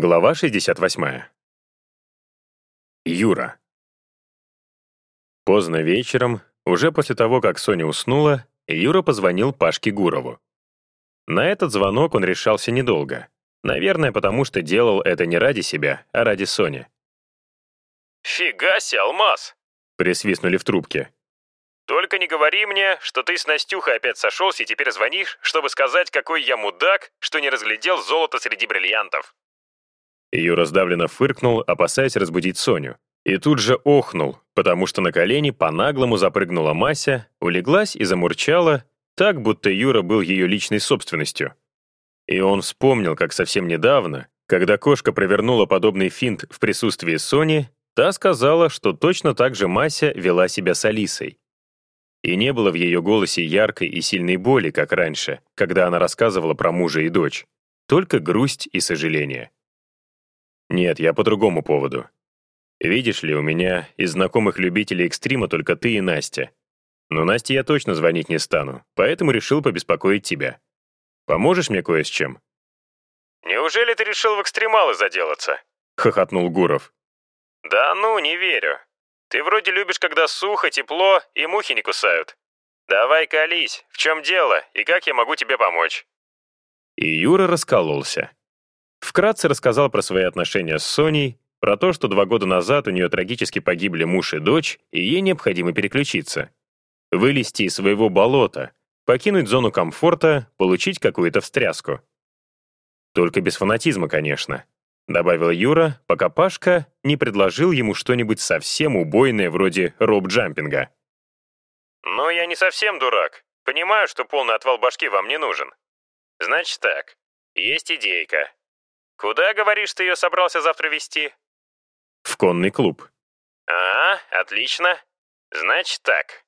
Глава 68. Юра. Поздно вечером, уже после того, как Соня уснула, Юра позвонил Пашке Гурову. На этот звонок он решался недолго. Наверное, потому что делал это не ради себя, а ради Сони. «Фига себе, Алмаз!» — присвистнули в трубке. «Только не говори мне, что ты с Настюхой опять сошелся и теперь звонишь, чтобы сказать, какой я мудак, что не разглядел золото среди бриллиантов». Юра сдавленно фыркнул, опасаясь разбудить Соню. И тут же охнул, потому что на колени по-наглому запрыгнула Мася, улеглась и замурчала, так, будто Юра был ее личной собственностью. И он вспомнил, как совсем недавно, когда кошка провернула подобный финт в присутствии Сони, та сказала, что точно так же Мася вела себя с Алисой. И не было в ее голосе яркой и сильной боли, как раньше, когда она рассказывала про мужа и дочь, только грусть и сожаление. Нет, я по другому поводу. Видишь ли, у меня из знакомых любителей экстрима только ты и Настя. Но Насте я точно звонить не стану, поэтому решил побеспокоить тебя. Поможешь мне кое с чем?» «Неужели ты решил в экстремалы заделаться?» — хохотнул Гуров. «Да ну, не верю. Ты вроде любишь, когда сухо, тепло и мухи не кусают. Давай колись, в чем дело и как я могу тебе помочь?» И Юра раскололся. Вкратце рассказал про свои отношения с Соней, про то, что два года назад у нее трагически погибли муж и дочь, и ей необходимо переключиться. Вылезти из своего болота, покинуть зону комфорта, получить какую-то встряску. Только без фанатизма, конечно, добавил Юра, пока Пашка не предложил ему что-нибудь совсем убойное вроде роп-джампинга. «Ну, я не совсем дурак. Понимаю, что полный отвал башки вам не нужен. Значит так, есть идейка. Куда, говоришь, ты ее собрался завтра вести? В конный клуб. А, отлично. Значит так.